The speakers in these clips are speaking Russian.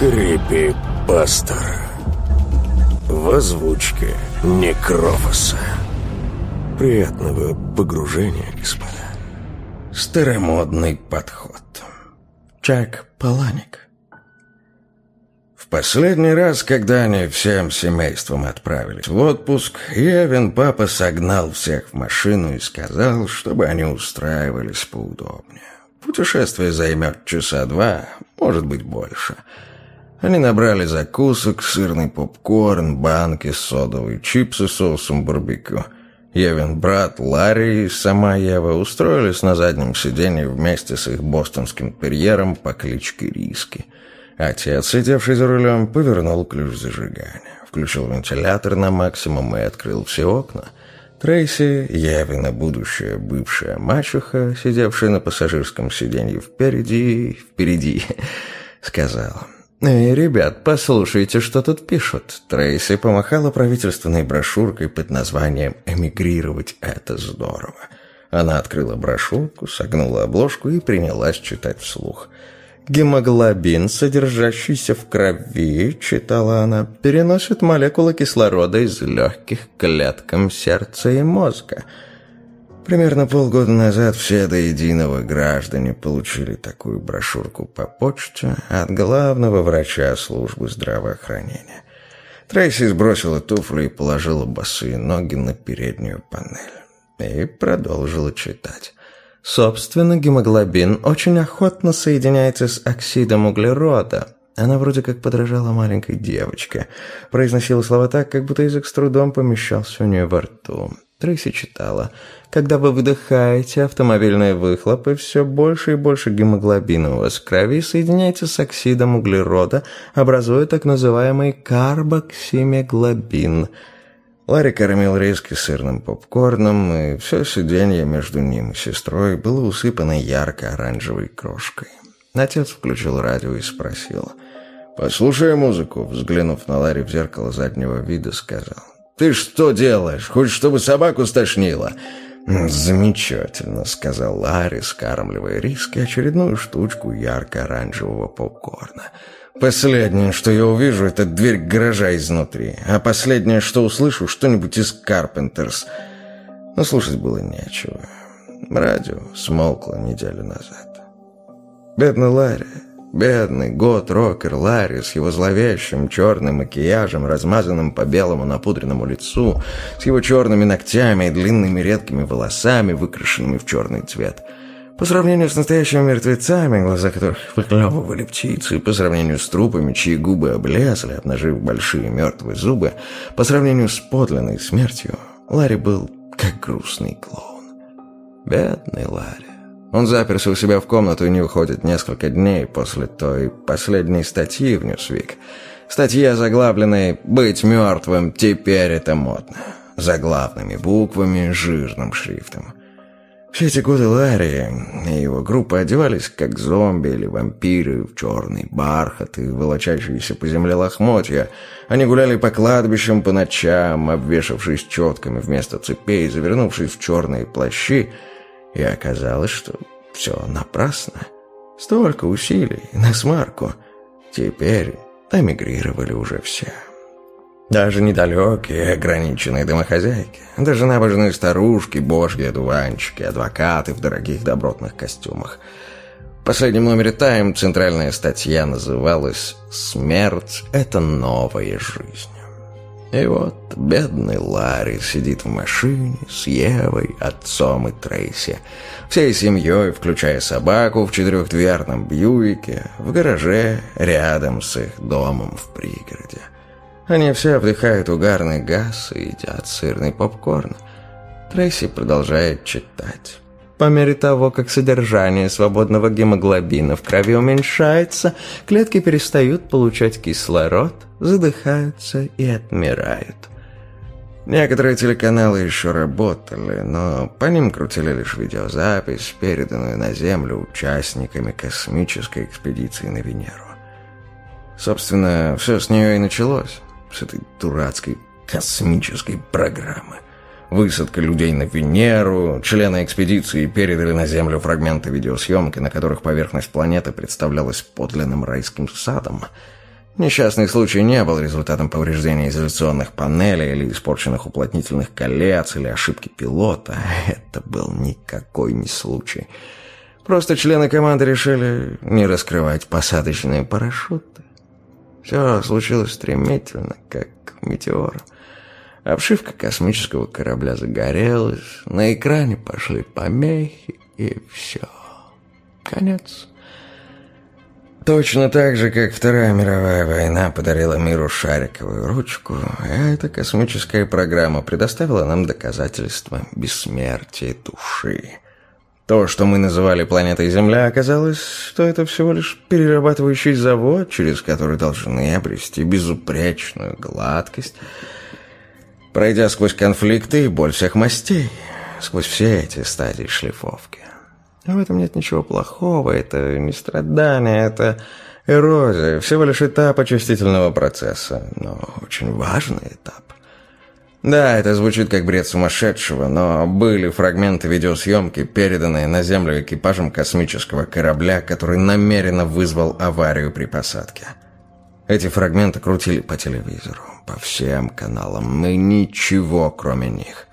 Крипи-пастор. В озвучке Некрофоса. Приятного погружения, господа. Старомодный подход. Чак Паланик. В последний раз, когда они всем семейством отправились в отпуск, Евин папа согнал всех в машину и сказал, чтобы они устраивались поудобнее. Путешествие займет часа два, может быть больше. Они набрали закусок, сырный попкорн, банки, содовые чипсы с соусом барбекю. Евин брат, Ларри и сама Ева устроились на заднем сиденье вместе с их бостонским терьером по кличке Риски. Отец, сидевший за рулем, повернул ключ зажигания, включил вентилятор на максимум и открыл все окна. Трейси, Евина будущая бывшая мачеха, сидевшая на пассажирском сиденье впереди, впереди, сказала... «Эй, ребят, послушайте, что тут пишут». Трейси помахала правительственной брошюркой под названием «Эмигрировать – это здорово». Она открыла брошюрку, согнула обложку и принялась читать вслух. «Гемоглобин, содержащийся в крови, — читала она, — переносит молекулы кислорода из легких к клеткам сердца и мозга». Примерно полгода назад все до единого граждане получили такую брошюрку по почте от главного врача службы здравоохранения. Трейси сбросила туфли и положила босые ноги на переднюю панель. И продолжила читать. Собственно, гемоглобин очень охотно соединяется с оксидом углерода. Она вроде как подражала маленькой девочке. Произносила слова так, как будто язык с трудом помещался у нее во рту. Трейси читала. Когда вы выдыхаете автомобильные выхлопы, все больше и больше гемоглобина у вас в крови соединяется с оксидом углерода, образуя так называемый карбоксимеглобин. Ларри кормил риски сырным попкорном, и все сиденье между ним и сестрой было усыпано ярко-оранжевой крошкой. Отец включил радио и спросил. «Послушай музыку», взглянув на Ларри в зеркало заднего вида, сказал. «Ты что делаешь? Хочешь, чтобы собаку стошнило?» «Замечательно», — сказал Ларри, скармливая риски очередную штучку ярко-оранжевого попкорна. «Последнее, что я увижу, это дверь гаража изнутри, а последнее, что услышу, что-нибудь из «Карпентерс». Но слушать было нечего. Радио смолкло неделю назад. Бедный Ларри Бедный год-рокер Ларри с его зловещим черным макияжем, размазанным по белому напудренному лицу, с его черными ногтями и длинными редкими волосами, выкрашенными в черный цвет. По сравнению с настоящими мертвецами, глаза которых выклевывали птицы, по сравнению с трупами, чьи губы облезли, обнажив большие мертвые зубы, по сравнению с подлинной смертью, Ларри был как грустный клоун. Бедный Ларри. Он заперся у себя в комнату и не выходит несколько дней после той последней статьи в «Ньюсвик». Статья, заглавленная «Быть мертвым, теперь это модно». Заглавными буквами, жирным шрифтом. Все эти годы Ларри и его группа одевались как зомби или вампиры в черный бархат и волочащиеся по земле лохмотья. Они гуляли по кладбищам по ночам, обвешавшись четками вместо цепей, завернувшись в черные плащи, и оказалось, что все напрасно. Столько усилий на смарку. Теперь эмигрировали уже все. Даже недалекие, ограниченные домохозяйки, даже набожные старушки, божьи одуванчики, адвокаты в дорогих добротных костюмах. В последнем номере «Тайм» центральная статья называлась «Смерть – это новая жизнь». И вот бедный Ларри сидит в машине с Евой, отцом и Трейси. Всей семьей, включая собаку в четырехдверном Бьюике, в гараже рядом с их домом в пригороде. Они все вдыхают угарный газ и едят сырный попкорн. Трейси продолжает читать. По мере того, как содержание свободного гемоглобина в крови уменьшается, клетки перестают получать кислород, задыхаются и отмирают. Некоторые телеканалы еще работали, но по ним крутили лишь видеозапись, переданную на Землю участниками космической экспедиции на Венеру. Собственно, все с нее и началось, с этой дурацкой космической программы – высадка людей на Венеру, члены экспедиции передали на Землю фрагменты видеосъемки, на которых поверхность планеты представлялась подлинным райским садом. Несчастный случай не был результатом повреждения изоляционных панелей или испорченных уплотнительных колец или ошибки пилота. Это был никакой не случай. Просто члены команды решили не раскрывать посадочные парашюты. Все случилось стремительно, как метеор. Обшивка космического корабля загорелась, на экране пошли помехи, и все. Конец. Точно так же, как Вторая мировая война подарила миру шариковую ручку, эта космическая программа предоставила нам доказательства бессмертия души. То, что мы называли планетой Земля, оказалось, что это всего лишь перерабатывающий завод, через который должны обрести безупречную гладкость, пройдя сквозь конфликты и боль всех мастей, сквозь все эти стадии шлифовки. В этом нет ничего плохого, это не страдание, это эрозия, всего лишь этап очистительного процесса, но очень важный этап. Да, это звучит как бред сумасшедшего, но были фрагменты видеосъемки, переданные на Землю экипажем космического корабля, который намеренно вызвал аварию при посадке. Эти фрагменты крутили по телевизору, по всем каналам, и ничего кроме них.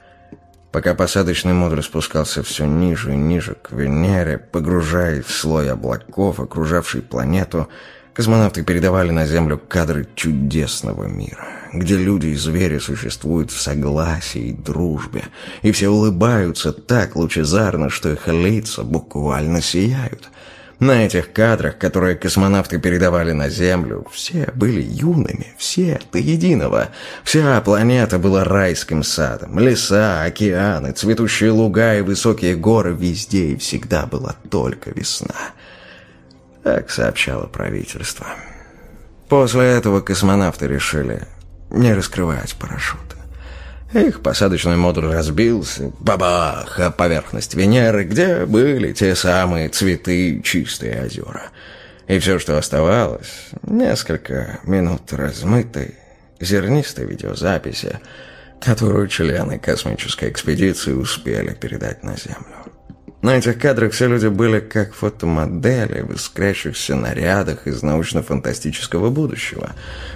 Пока посадочный модуль спускался все ниже и ниже к Венере, погружаясь в слой облаков, окружавший планету, космонавты передавали на Землю кадры чудесного мира, где люди и звери существуют в согласии и дружбе, и все улыбаются так лучезарно, что их лица буквально сияют – на этих кадрах, которые космонавты передавали на Землю, все были юными, все до единого. Вся планета была райским садом. Леса, океаны, цветущие луга и высокие горы везде и всегда была только весна. Так сообщало правительство. После этого космонавты решили не раскрывать парашют. Их посадочный модуль разбился. Бабах! А поверхность Венеры, где были те самые цветы чистые озера. И все, что оставалось, несколько минут размытой, зернистой видеозаписи, которую члены космической экспедиции успели передать на Землю. На этих кадрах все люди были как фотомодели в искрящихся нарядах из научно-фантастического будущего.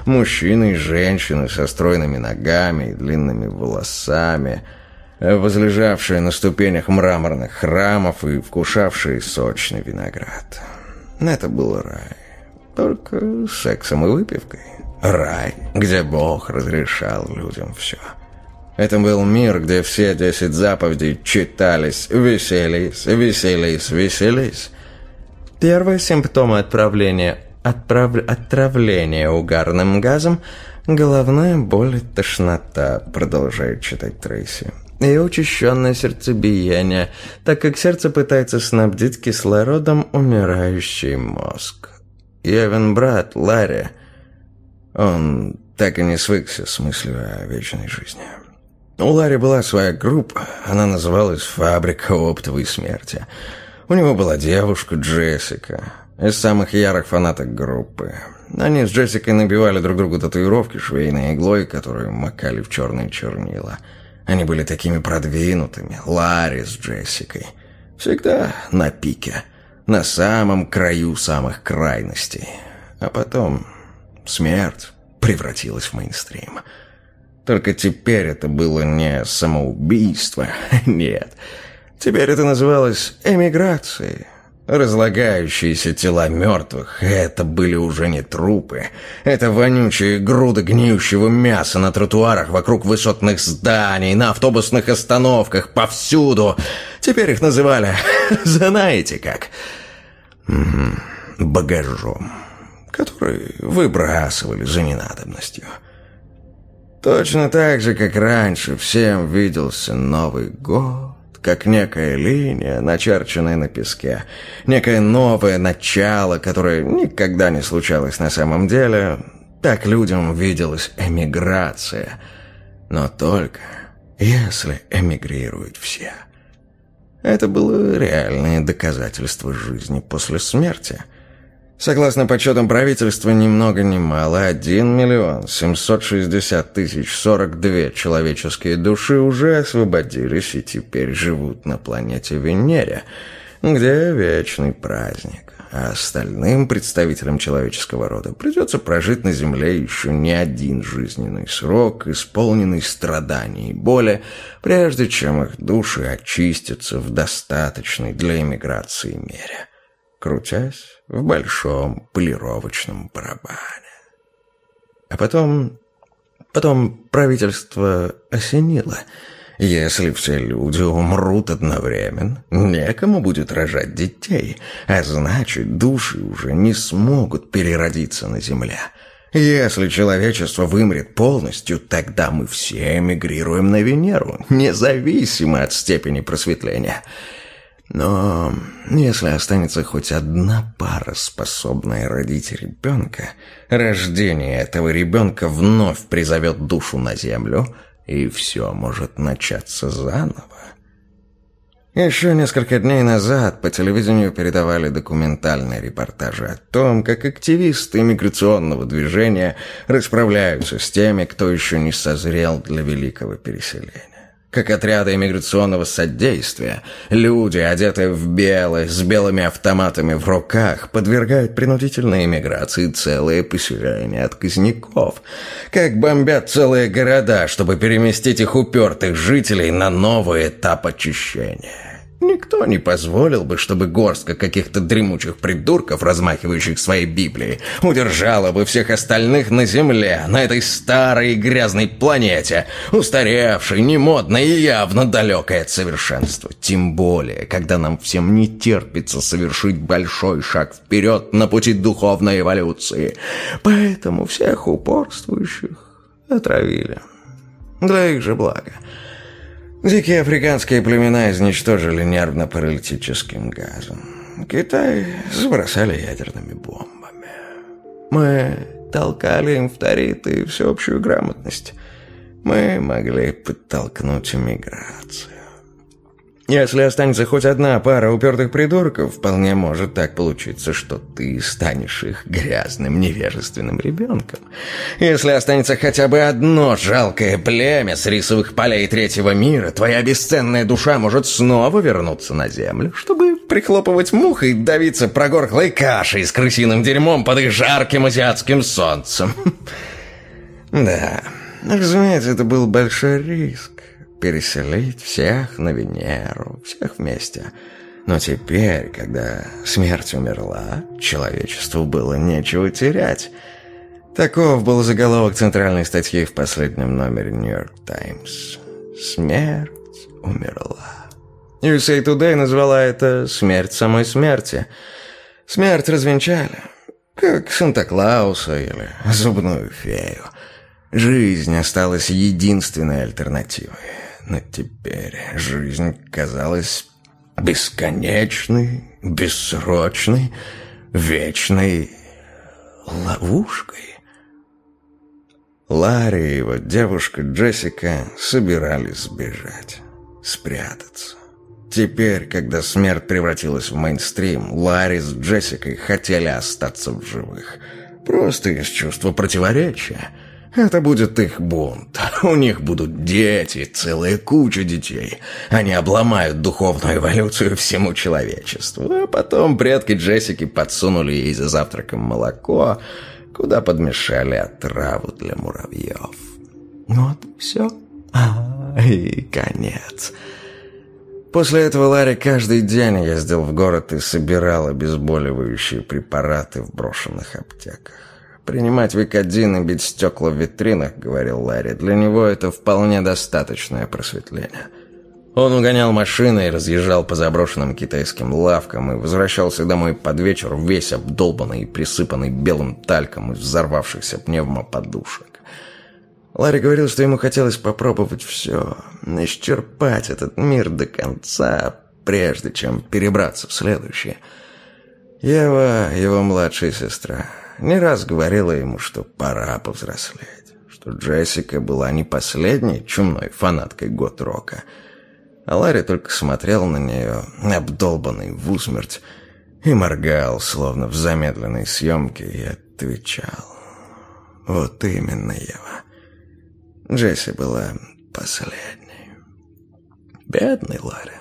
Мужчины и женщины со стройными ногами и длинными волосами, возлежавшие на ступенях мраморных храмов и вкушавшие сочный виноград. Это был рай. Только сексом и выпивкой. Рай, где Бог разрешал людям все. Это был мир, где все десять заповедей читались, веселись, веселись, веселись. Первые симптомы отправления, отправ, отравления угарным газом – головная боль и тошнота, продолжает читать Трейси. И учащенное сердцебиение, так как сердце пытается снабдить кислородом умирающий мозг. Евен брат, Ларри, он так и не свыкся с мыслью о вечной жизни. У Ларри была своя группа, она называлась «Фабрика оптовой смерти». У него была девушка Джессика, из самых ярых фанаток группы. Они с Джессикой набивали друг другу татуировки швейной иглой, которую макали в черные чернила. Они были такими продвинутыми, Ларри с Джессикой. Всегда на пике, на самом краю самых крайностей. А потом смерть превратилась в мейнстрим – только теперь это было не самоубийство, нет. Теперь это называлось эмиграцией. Разлагающиеся тела мертвых — это были уже не трупы. Это вонючие груды гниющего мяса на тротуарах вокруг высотных зданий, на автобусных остановках, повсюду. Теперь их называли, знаете как, багажом, который выбрасывали за ненадобностью. Точно так же, как раньше, всем виделся Новый год, как некая линия, начерченная на песке, некое новое начало, которое никогда не случалось на самом деле. Так людям виделась эмиграция. Но только если эмигрируют все. Это было реальное доказательство жизни после смерти – Согласно подсчетам правительства, ни много ни мало, 1 миллион 760 тысяч 42 человеческие души уже освободились и теперь живут на планете Венере, где вечный праздник. а остальным представителям человеческого рода придется прожить на Земле еще не один жизненный срок, исполненный страданий и боли, прежде чем их души очистятся в достаточной для эмиграции мере, крутясь в большом полировочном барабане. А потом... потом правительство осенило — если все люди умрут одновременно, некому будет рожать детей, а значит, души уже не смогут переродиться на Земле. Если человечество вымрет полностью, тогда мы все эмигрируем на Венеру, независимо от степени просветления. Но если останется хоть одна пара, способная родить ребенка, рождение этого ребенка вновь призовет душу на Землю – и все может начаться заново. Еще несколько дней назад по телевидению передавали документальные репортажи о том, как активисты иммиграционного движения расправляются с теми, кто еще не созрел для великого переселения как отряды иммиграционного содействия, люди, одетые в белое, с белыми автоматами в руках, подвергают принудительной иммиграции целые поселения отказников, как бомбят целые города, чтобы переместить их упертых жителей на новый этап очищения. Никто не позволил бы, чтобы горстка каких-то дремучих придурков, размахивающих своей Библией, удержала бы всех остальных на земле, на этой старой грязной планете, устаревшей, немодной и явно далекой от совершенства. Тем более, когда нам всем не терпится совершить большой шаг вперед на пути духовной эволюции. Поэтому всех упорствующих отравили. Для их же блага. Дикие африканские племена изничтожили нервно-паралитическим газом. Китай забросали ядерными бомбами. Мы толкали им фторит и всеобщую грамотность. Мы могли подтолкнуть иммиграцию. Если останется хоть одна пара упертых придурков, вполне может так получиться, что ты станешь их грязным, невежественным ребенком. Если останется хотя бы одно жалкое племя с рисовых полей третьего мира, твоя бесценная душа может снова вернуться на землю, чтобы прихлопывать мух и давиться прогорклой кашей с крысиным дерьмом под их жарким азиатским солнцем. Да, разумеется, это был большой риск переселить всех на Венеру, всех вместе. Но теперь, когда смерть умерла, человечеству было нечего терять. Таков был заголовок центральной статьи в последнем номере «Нью-Йорк Таймс». «Смерть умерла». USA Today назвала это «смерть самой смерти». Смерть развенчали, как Санта-Клауса или зубную фею. Жизнь осталась единственной альтернативой. Но теперь жизнь казалась бесконечной, бессрочной, вечной ловушкой. Ларри и его девушка Джессика собирались сбежать, спрятаться. Теперь, когда смерть превратилась в мейнстрим, Ларри с Джессикой хотели остаться в живых. Просто из чувства противоречия – это будет их бунт. У них будут дети, целая куча детей. Они обломают духовную эволюцию всему человечеству. А потом предки Джессики подсунули ей за завтраком молоко, куда подмешали отраву для муравьев. Вот все. А, и конец. После этого Ларри каждый день ездил в город и собирал обезболивающие препараты в брошенных аптеках. «Принимать викодин и бить стекла в витринах», — говорил Ларри, — «для него это вполне достаточное просветление». Он угонял машины и разъезжал по заброшенным китайским лавкам и возвращался домой под вечер весь обдолбанный и присыпанный белым тальком из взорвавшихся пневмоподушек. Ларри говорил, что ему хотелось попробовать все, исчерпать этот мир до конца, прежде чем перебраться в следующий. Ева, его младшая сестра, не раз говорила ему, что пора повзрослеть, что Джессика была не последней чумной фанаткой гот-рока, а Ларри только смотрел на нее, обдолбанный в усмерть, и моргал, словно в замедленной съемке, и отвечал. «Вот именно, Ева. Джесси была последней. Бедный Ларри.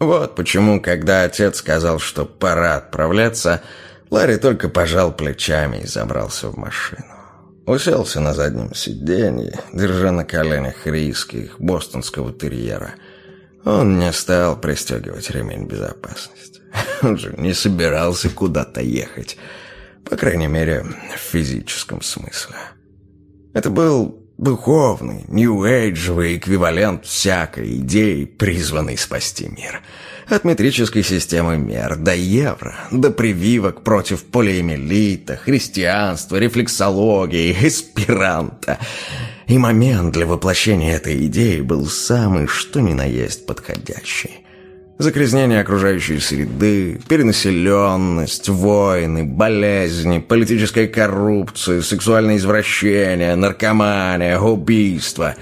Вот почему, когда отец сказал, что пора отправляться, Ларри только пожал плечами и забрался в машину. Уселся на заднем сиденье, держа на коленях риски бостонского терьера. Он не стал пристегивать ремень безопасности. Он же не собирался куда-то ехать. По крайней мере, в физическом смысле. Это был духовный, нью-эйджевый эквивалент всякой идеи, призванной спасти мир. От метрической системы мер до евро, до прививок против полиэмилита, христианства, рефлексологии, эсперанто. И момент для воплощения этой идеи был самый что ни на есть подходящий. Загрязнение окружающей среды, перенаселенность, войны, болезни, политическая коррупция, сексуальное извращение, наркомания, убийство.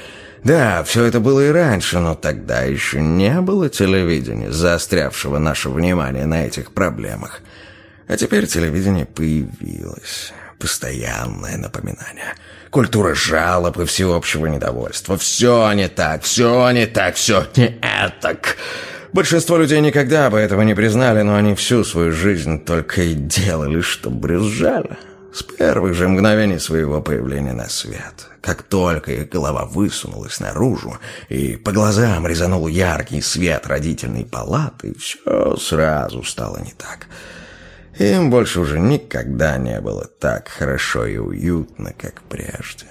Да, все это было и раньше, но тогда еще не было телевидения, заострявшего наше внимание на этих проблемах. А теперь телевидение появилось. Постоянное напоминание. Культура жалоб и всеобщего недовольства. Все не так, все не так, все не этак. Большинство людей никогда бы этого не признали, но они всю свою жизнь только и делали, что брюзжали. С первых же мгновений своего появления на свет. Как только их голова высунулась наружу, и по глазам резанул яркий свет родительной палаты, все сразу стало не так. Им больше уже никогда не было так хорошо и уютно, как прежде.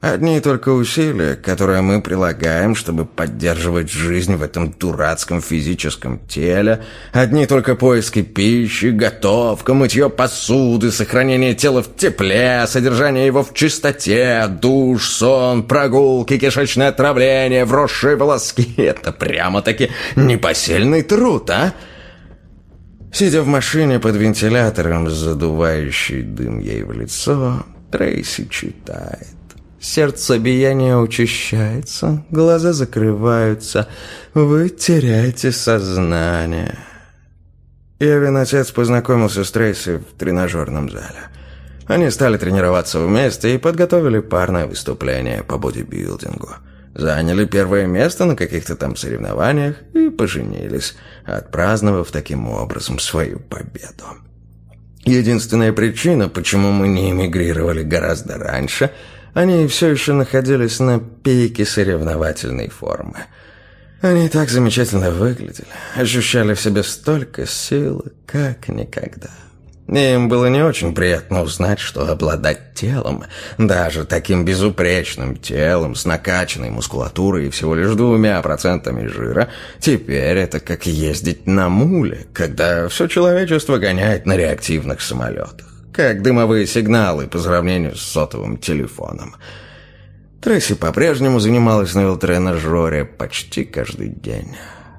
Одни только усилия, которые мы прилагаем, чтобы поддерживать жизнь в этом дурацком физическом теле, одни только поиски пищи, готовка, мытье посуды, сохранение тела в тепле, содержание его в чистоте, душ, сон, прогулки, кишечное отравление, вросшие волоски — это прямо-таки непосильный труд, а? Сидя в машине под вентилятором, задувающий дым ей в лицо, Трейси читает. Сердцебиение учащается, глаза закрываются, вы теряете сознание. Евин отец познакомился с Трейси в тренажерном зале. Они стали тренироваться вместе и подготовили парное выступление по бодибилдингу. Заняли первое место на каких-то там соревнованиях и поженились, отпраздновав таким образом свою победу. Единственная причина, почему мы не эмигрировали гораздо раньше – они все еще находились на пике соревновательной формы. Они так замечательно выглядели, ощущали в себе столько силы, как никогда. Им было не очень приятно узнать, что обладать телом, даже таким безупречным телом, с накачанной мускулатурой и всего лишь двумя процентами жира, теперь это как ездить на муле, когда все человечество гоняет на реактивных самолетах как дымовые сигналы по сравнению с сотовым телефоном. Тресси по-прежнему занималась на велотренажере почти каждый день.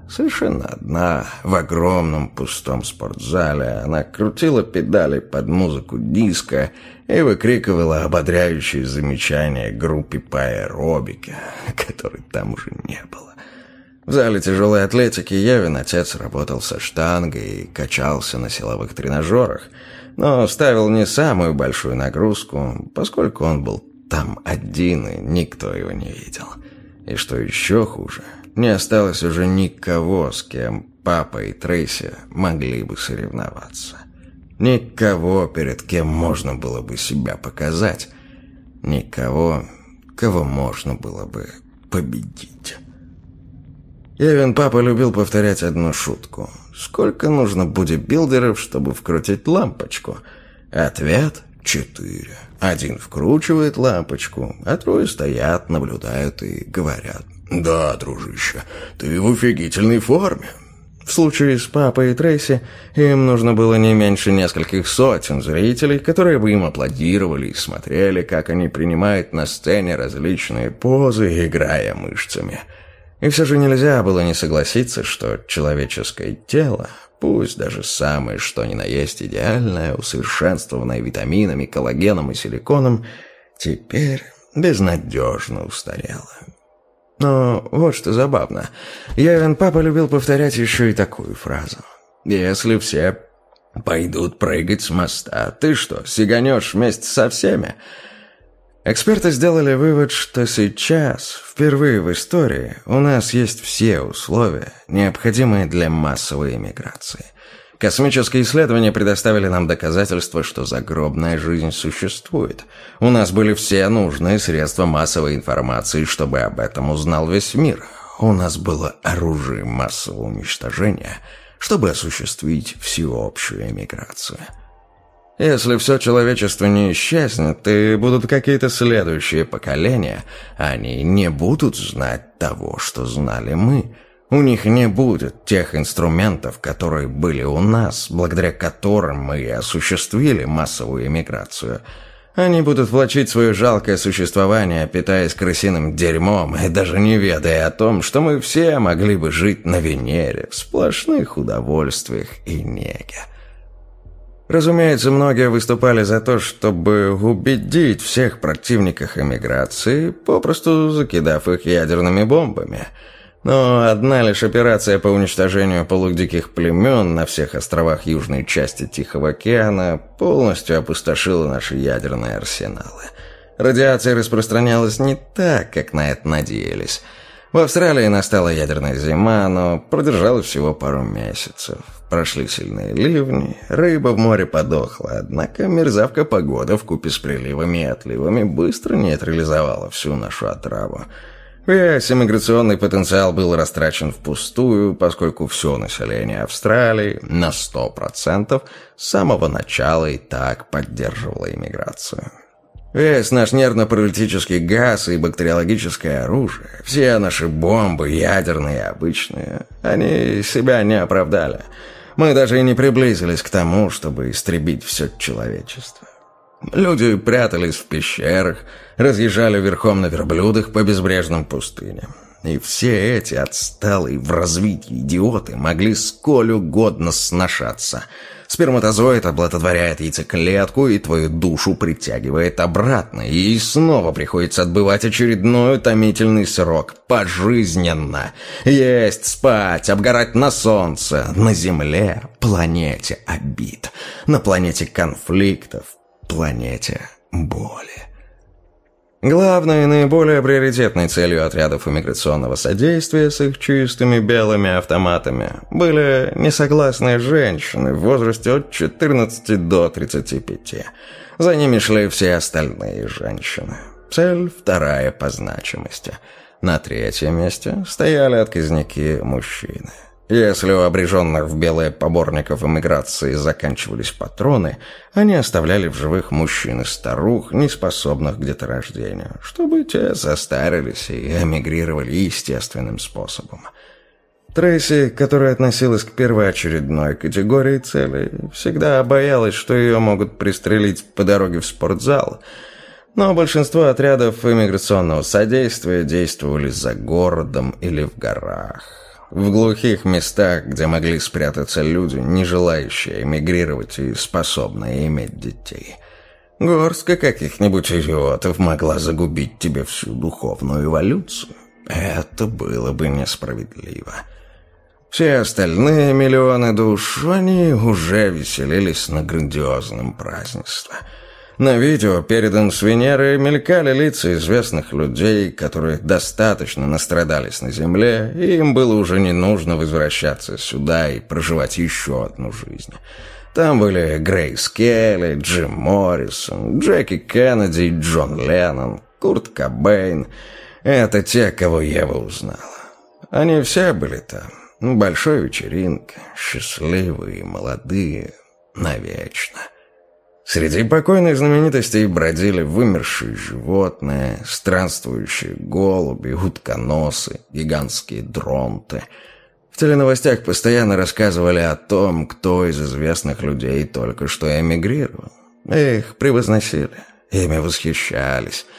Совершенно одна, в огромном пустом спортзале, она крутила педали под музыку диска и выкрикивала ободряющие замечания группе по аэробике, которой там уже не было. В зале тяжелой атлетики Евин отец работал со штангой и качался на силовых тренажерах – но ставил не самую большую нагрузку, поскольку он был там один, и никто его не видел. И что еще хуже, не осталось уже никого, с кем папа и Трейси могли бы соревноваться. Никого, перед кем можно было бы себя показать. Никого, кого можно было бы победить. Эвен папа любил повторять одну шутку – Сколько нужно бодибилдеров, чтобы вкрутить лампочку? Ответ – четыре. Один вкручивает лампочку, а трое стоят, наблюдают и говорят. «Да, дружище, ты в офигительной форме». В случае с папой и Трейси им нужно было не меньше нескольких сотен зрителей, которые бы им аплодировали и смотрели, как они принимают на сцене различные позы, играя мышцами – и все же нельзя было не согласиться, что человеческое тело, пусть даже самое что ни на есть идеальное, усовершенствованное витаминами, коллагеном и силиконом, теперь безнадежно устарело. Но вот что забавно. Явин папа любил повторять еще и такую фразу. «Если все пойдут прыгать с моста, ты что, сиганешь вместе со всеми?» Эксперты сделали вывод, что сейчас, впервые в истории, у нас есть все условия, необходимые для массовой эмиграции. Космические исследования предоставили нам доказательства, что загробная жизнь существует. У нас были все нужные средства массовой информации, чтобы об этом узнал весь мир. У нас было оружие массового уничтожения, чтобы осуществить всеобщую эмиграцию. Если все человечество не исчезнет, и будут какие-то следующие поколения, они не будут знать того, что знали мы. У них не будет тех инструментов, которые были у нас, благодаря которым мы осуществили массовую эмиграцию. Они будут влачить свое жалкое существование, питаясь крысиным дерьмом и даже не ведая о том, что мы все могли бы жить на Венере в сплошных удовольствиях и неге. Разумеется, многие выступали за то, чтобы убедить всех противников эмиграции, попросту закидав их ядерными бомбами. Но одна лишь операция по уничтожению полудиких племен на всех островах южной части Тихого океана полностью опустошила наши ядерные арсеналы. Радиация распространялась не так, как на это надеялись. В Австралии настала ядерная зима, но продержалась всего пару месяцев. Прошли сильные ливни, рыба в море подохла, однако мерзавка погода в купе с приливами и отливами быстро нейтрализовала всю нашу отраву. Весь иммиграционный потенциал был растрачен впустую, поскольку все население Австралии на 100% с самого начала и так поддерживало иммиграцию. Весь наш нервно-паралитический газ и бактериологическое оружие, все наши бомбы, ядерные и обычные, они себя не оправдали – мы даже и не приблизились к тому, чтобы истребить все человечество. Люди прятались в пещерах, разъезжали верхом на верблюдах по безбрежным пустыням. И все эти отсталые в развитии идиоты могли сколь угодно сношаться – Сперматозоид оплодотворяет яйцеклетку и твою душу притягивает обратно. И снова приходится отбывать очередной утомительный срок. Пожизненно. Есть, спать, обгорать на солнце. На Земле. Планете обид. На планете конфликтов. Планете боли. Главной и наиболее приоритетной целью отрядов иммиграционного содействия с их чистыми белыми автоматами были несогласные женщины в возрасте от 14 до 35. За ними шли все остальные женщины. Цель вторая по значимости. На третьем месте стояли отказники мужчины. Если у обреженных в белые поборников эмиграции заканчивались патроны, они оставляли в живых мужчин и старух, не способных к деторождению, чтобы те состарились и эмигрировали естественным способом. Трейси, которая относилась к первоочередной категории целей, всегда боялась, что ее могут пристрелить по дороге в спортзал, но большинство отрядов иммиграционного содействия действовали за городом или в горах в глухих местах, где могли спрятаться люди, не желающие эмигрировать и способные иметь детей. Горстка каких-нибудь идиотов могла загубить тебе всю духовную эволюцию. Это было бы несправедливо. Все остальные миллионы душ, они уже веселились на грандиозном празднестве – на видео, передан с Венеры, мелькали лица известных людей, которые достаточно настрадались на Земле, и им было уже не нужно возвращаться сюда и проживать еще одну жизнь. Там были Грейс Келли, Джим Моррисон, Джеки Кеннеди, Джон Леннон, Курт Кобейн. Это те, кого Ева узнала. Они все были там. Большой вечеринка, счастливые, молодые, навечно. Среди покойных знаменитостей бродили вымершие животные, странствующие голуби, утконосы, гигантские дронты. В теленовостях постоянно рассказывали о том, кто из известных людей только что эмигрировал. Их превозносили, ими восхищались –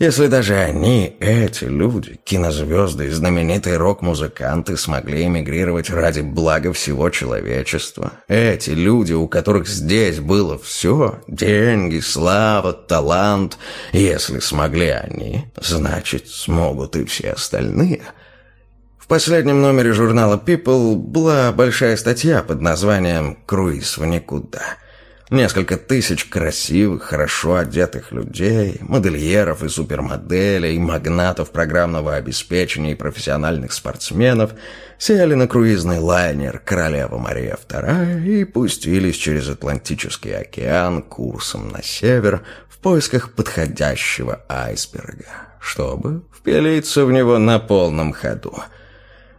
если даже они, эти люди, кинозвезды и знаменитые рок-музыканты, смогли эмигрировать ради блага всего человечества, эти люди, у которых здесь было все – деньги, слава, талант – если смогли они, значит, смогут и все остальные – в последнем номере журнала People была большая статья под названием «Круиз в никуда». Несколько тысяч красивых, хорошо одетых людей, модельеров и супермоделей, магнатов программного обеспечения и профессиональных спортсменов сели на круизный лайнер «Королева Мария II» и пустились через Атлантический океан курсом на север в поисках подходящего айсберга, чтобы впилиться в него на полном ходу.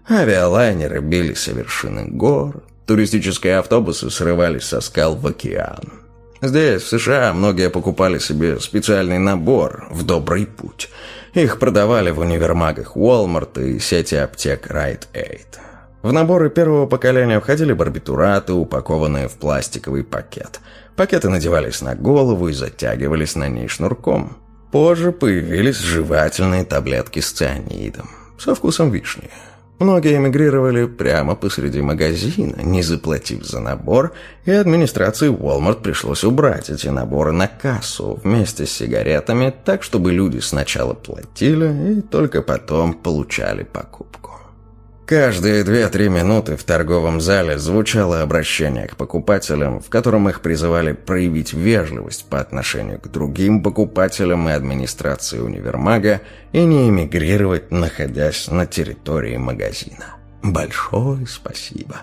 Авиалайнеры бились о вершины гор, Туристические автобусы срывались со скал в океан. Здесь, в США, многие покупали себе специальный набор в добрый путь. Их продавали в универмагах Walmart и сети аптек Rite Aid. В наборы первого поколения входили барбитураты, упакованные в пластиковый пакет. Пакеты надевались на голову и затягивались на ней шнурком. Позже появились жевательные таблетки с цианидом, со вкусом вишни. Многие эмигрировали прямо посреди магазина, не заплатив за набор, и администрации Walmart пришлось убрать эти наборы на кассу вместе с сигаретами, так чтобы люди сначала платили и только потом получали покупку. Каждые две-три минуты в торговом зале звучало обращение к покупателям, в котором их призывали проявить вежливость по отношению к другим покупателям и администрации универмага и не эмигрировать, находясь на территории магазина. Большое спасибо.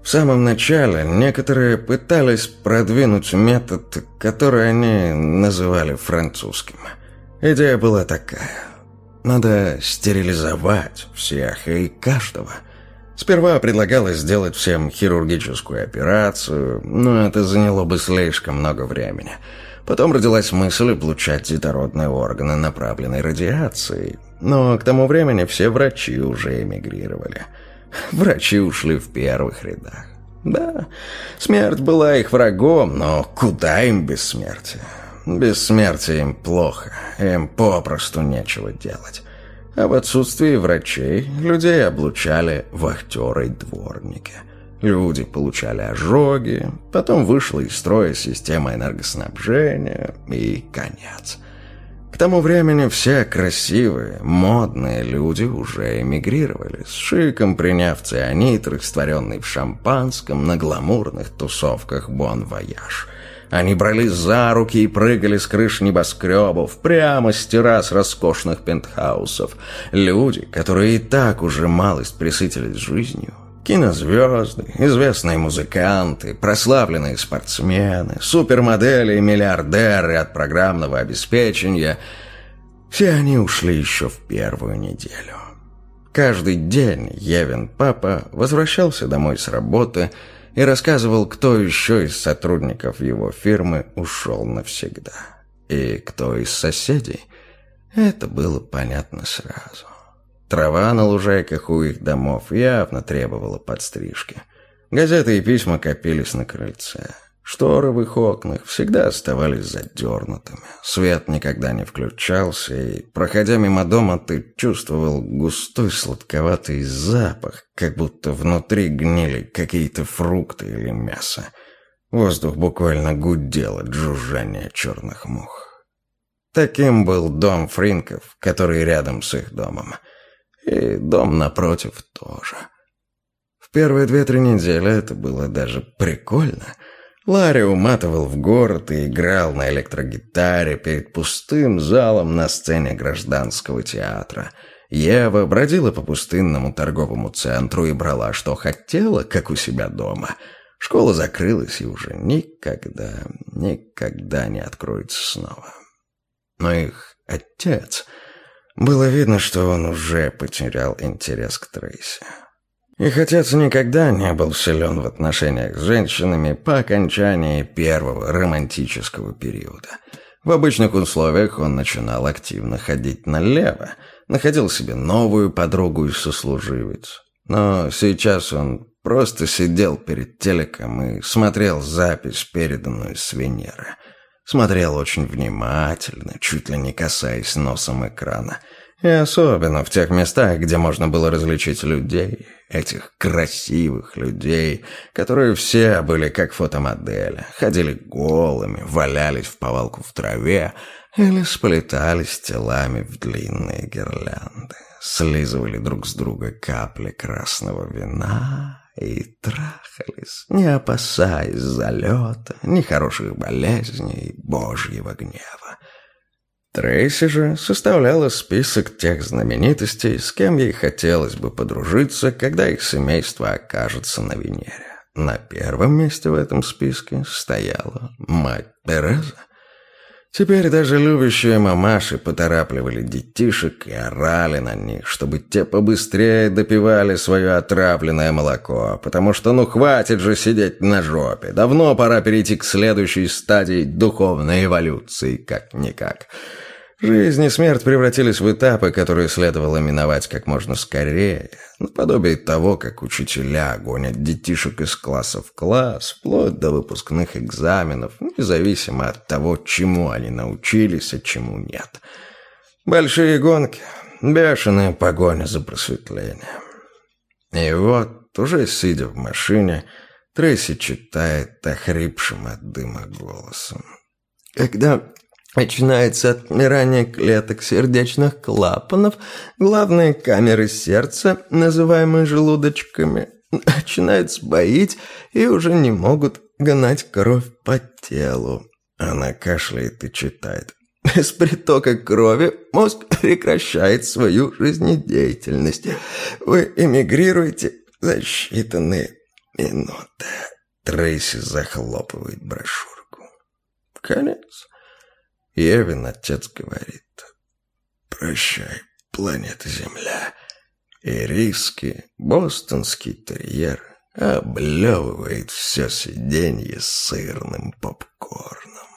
В самом начале некоторые пытались продвинуть метод, который они называли французским. Идея была такая – надо стерилизовать всех и каждого. Сперва предлагалось сделать всем хирургическую операцию, но это заняло бы слишком много времени. Потом родилась мысль облучать детородные органы направленной радиацией. Но к тому времени все врачи уже эмигрировали. Врачи ушли в первых рядах. Да, смерть была их врагом, но куда им без смерти? Бессмертие им плохо, им попросту нечего делать. А в отсутствии врачей людей облучали вахтеры и дворники. Люди получали ожоги, потом вышла из строя система энергоснабжения и конец. К тому времени все красивые, модные люди уже эмигрировали, с шиком приняв цианид, растворенный в шампанском на гламурных тусовках «Bon Voyage». Они брались за руки и прыгали с крыш небоскребов, прямо с террас роскошных пентхаусов. Люди, которые и так уже малость пресытились жизнью. Кинозвезды, известные музыканты, прославленные спортсмены, супермодели и миллиардеры от программного обеспечения – все они ушли еще в первую неделю. Каждый день Евин папа возвращался домой с работы – и рассказывал, кто еще из сотрудников его фирмы ушел навсегда. И кто из соседей. Это было понятно сразу. Трава на лужайках у их домов явно требовала подстрижки. Газеты и письма копились на крыльце. Шторы в их окнах всегда оставались задернутыми. Свет никогда не включался, и, проходя мимо дома, ты чувствовал густой сладковатый запах, как будто внутри гнили какие-то фрукты или мясо. Воздух буквально гудел от жужжания черных мух. Таким был дом Фринков, который рядом с их домом. И дом напротив тоже. В первые две-три недели это было даже прикольно — Ларри уматывал в город и играл на электрогитаре перед пустым залом на сцене гражданского театра. Ева бродила по пустынному торговому центру и брала, что хотела, как у себя дома. Школа закрылась и уже никогда, никогда не откроется снова. Но их отец... Было видно, что он уже потерял интерес к Трейси. Их отец никогда не был силен в отношениях с женщинами по окончании первого романтического периода. В обычных условиях он начинал активно ходить налево, находил себе новую подругу и сослуживец. Но сейчас он просто сидел перед телеком и смотрел запись, переданную с Венеры. Смотрел очень внимательно, чуть ли не касаясь носом экрана – и особенно в тех местах, где можно было различить людей, этих красивых людей, которые все были как фотомодели, ходили голыми, валялись в повалку в траве или сплетались телами в длинные гирлянды, слизывали друг с друга капли красного вина и трахались, не опасаясь залета, нехороших болезней, божьего гнева. Трейси же составляла список тех знаменитостей, с кем ей хотелось бы подружиться, когда их семейство окажется на Венере. На первом месте в этом списке стояла мать Тереза. Теперь даже любящие мамаши поторапливали детишек и орали на них, чтобы те побыстрее допивали свое отравленное молоко, потому что ну хватит же сидеть на жопе, давно пора перейти к следующей стадии духовной эволюции, как-никак. Жизнь и смерть превратились в этапы, которые следовало миновать как можно скорее, наподобие того, как учителя гонят детишек из класса в класс, вплоть до выпускных экзаменов, независимо от того, чему они научились, а чему нет. Большие гонки, бешеная погоня за просветлением. И вот, уже сидя в машине, Трейси читает охрипшим от дыма голосом. Когда Начинается отмирание клеток сердечных клапанов, главные камеры сердца, называемые желудочками, начинают сбоить и уже не могут гнать кровь по телу. Она кашляет и читает. Без притока крови мозг прекращает свою жизнедеятельность. Вы эмигрируете за считанные минуты. Трейси захлопывает брошюрку. Конец. Евин отец говорит, «Прощай, планета Земля». И риски, бостонский терьер, облевывает все сиденье сырным попкорном.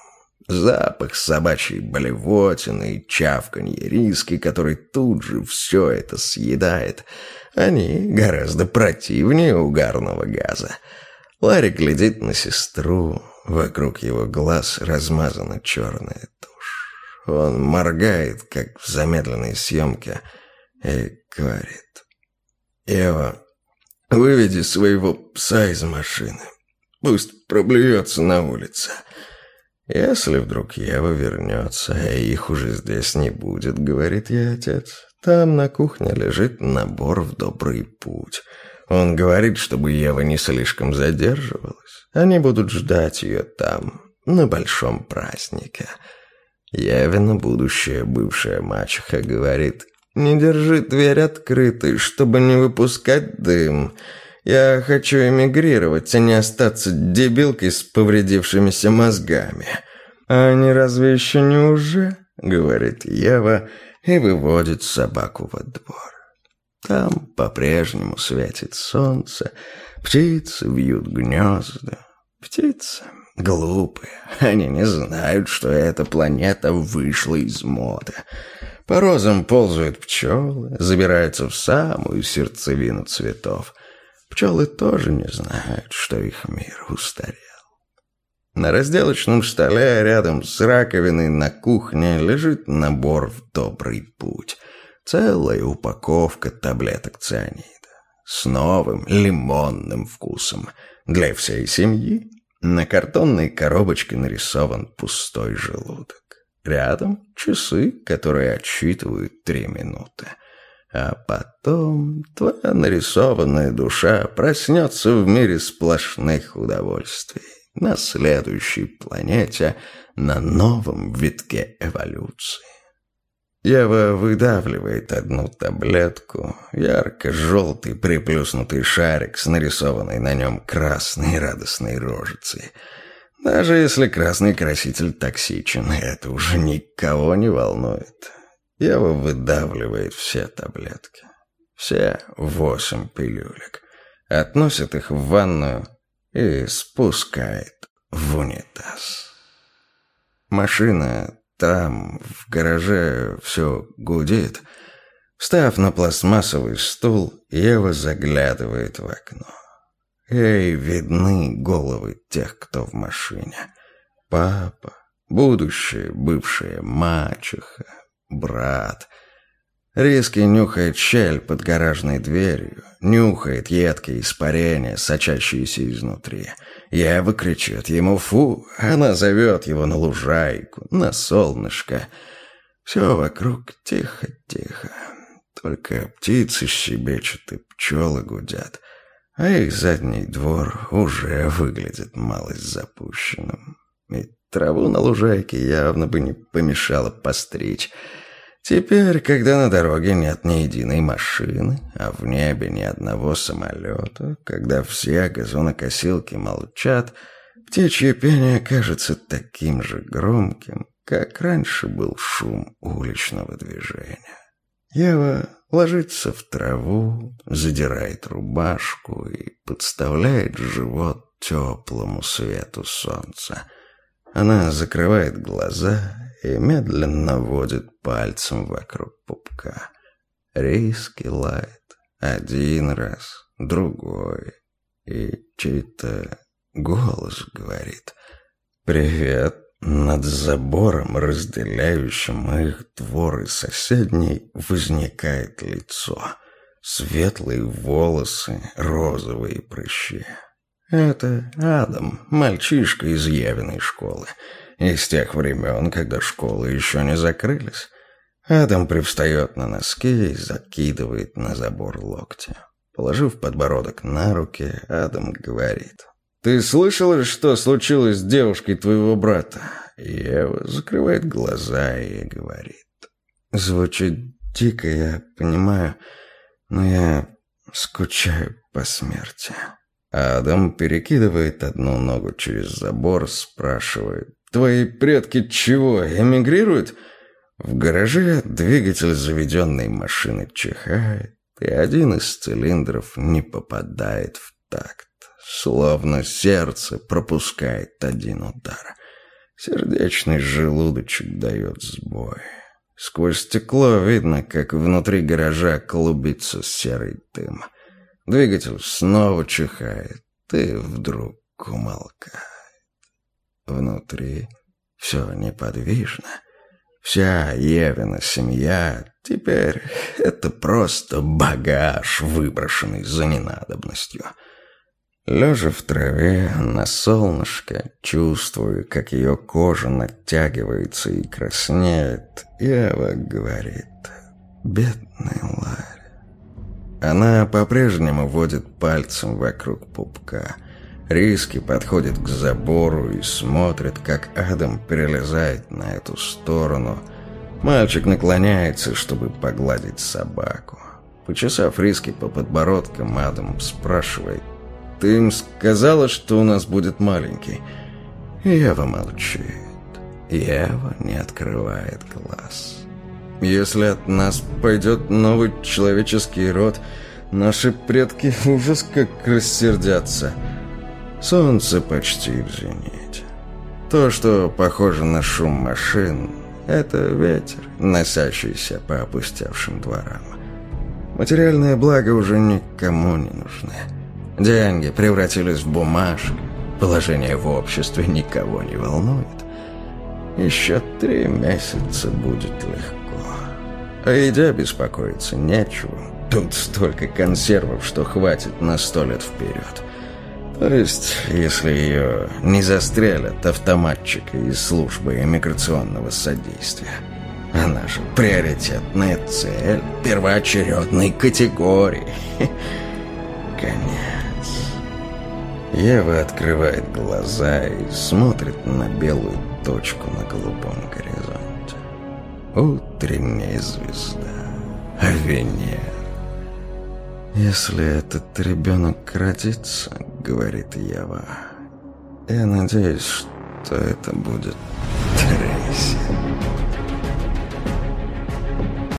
Запах собачьей блевотины и чавканье риски, который тут же все это съедает, они гораздо противнее угарного газа. Ларри глядит на сестру, вокруг его глаз размазана черная он моргает, как в замедленной съемке, и говорит. «Ева, выведи своего пса из машины. Пусть проблюется на улице». «Если вдруг Ева вернется, а их уже здесь не будет», — говорит ей отец, — «там на кухне лежит набор в добрый путь». Он говорит, чтобы Ева не слишком задерживалась. Они будут ждать ее там, на большом празднике. Явина будущая бывшая мачеха говорит, «Не держи дверь открытой, чтобы не выпускать дым. Я хочу эмигрировать, а не остаться дебилкой с повредившимися мозгами». «А они разве еще не уже?» — говорит Ева и выводит собаку во двор. Там по-прежнему светит солнце, птицы вьют гнезда. Птицы Глупые. Они не знают, что эта планета вышла из моды. По розам ползают пчелы, забираются в самую сердцевину цветов. Пчелы тоже не знают, что их мир устарел. На разделочном столе рядом с раковиной на кухне лежит набор в добрый путь. Целая упаковка таблеток цианида. С новым лимонным вкусом. Для всей семьи на картонной коробочке нарисован пустой желудок. Рядом часы, которые отсчитывают три минуты. А потом твоя нарисованная душа проснется в мире сплошных удовольствий. На следующей планете, на новом витке эволюции. Ева выдавливает одну таблетку, ярко-желтый приплюснутый шарик с нарисованной на нем красной радостной рожицей. Даже если красный краситель токсичен, это уже никого не волнует. Ева выдавливает все таблетки. Все восемь пилюлек. Относит их в ванную и спускает в унитаз. Машина там, в гараже, все гудит. Встав на пластмассовый стул, Ева заглядывает в окно. Ей видны головы тех, кто в машине. Папа, будущая бывшая мачеха, брат. Риски нюхает щель под гаражной дверью, нюхает едкие испарения, сочащиеся изнутри. Ева кричит ему «фу», она зовет его на лужайку, на солнышко. Все вокруг тихо-тихо, только птицы щебечут и пчелы гудят. а их задний двор уже выглядит малость запущенным. И траву на лужайке явно бы не помешало постричь. Теперь, когда на дороге нет ни единой машины, а в небе ни одного самолета, когда все газонокосилки молчат, птичье пение кажется таким же громким, как раньше был шум уличного движения. Ева ложится в траву, задирает рубашку и подставляет живот теплому свету солнца. Она закрывает глаза и медленно водит пальцем вокруг пупка. Риски лает один раз, другой, и чей-то голос говорит «Привет». Над забором, разделяющим их двор и соседний, возникает лицо. Светлые волосы, розовые прыщи. Это Адам, мальчишка из Явиной школы. Из тех времен, когда школы еще не закрылись. Адам привстает на носки и закидывает на забор локти. Положив подбородок на руки, Адам говорит. «Ты слышал, что случилось с девушкой твоего брата?» Ева закрывает глаза и говорит. «Звучит дико, я понимаю, но я скучаю по смерти». Адам перекидывает одну ногу через забор, спрашивает. «Твои предки чего, эмигрируют?» В гараже двигатель заведенной машины чихает, и один из цилиндров не попадает в такт. Словно сердце пропускает один удар. Сердечный желудочек дает сбой. Сквозь стекло видно, как внутри гаража клубится серый дым. Двигатель снова чихает и вдруг умолкает. Внутри все неподвижно. Вся Евина семья теперь это просто багаж, выброшенный за ненадобностью. Лежа в траве на солнышке, чувствую, как ее кожа натягивается и краснеет, Ева говорит «Бедный Ларри». Она по-прежнему водит пальцем вокруг пупка. Риски подходит к забору и смотрит, как Адам перелезает на эту сторону. Мальчик наклоняется, чтобы погладить собаку. Почесав Риски по подбородкам, Адам спрашивает ты им сказала, что у нас будет маленький?» Ева молчит. Ева не открывает глаз. «Если от нас пойдет новый человеческий род, наши предки ужас как рассердятся. Солнце почти в зените. То, что похоже на шум машин, это ветер, носящийся по опустевшим дворам. Материальное благо уже никому не нужны. Деньги превратились в бумажки. Положение в обществе никого не волнует. Еще три месяца будет легко. О еде беспокоиться нечего. Тут столько консервов, что хватит на сто лет вперед. То есть, если ее не застрелят автоматчика из службы иммиграционного содействия. Она же приоритетная цель первоочередной категории. Конечно. Ева открывает глаза и смотрит на белую точку на голубом горизонте. Утренняя звезда. Венера. «Если этот ребенок родится, — говорит Ева, — я надеюсь, что это будет Трейси».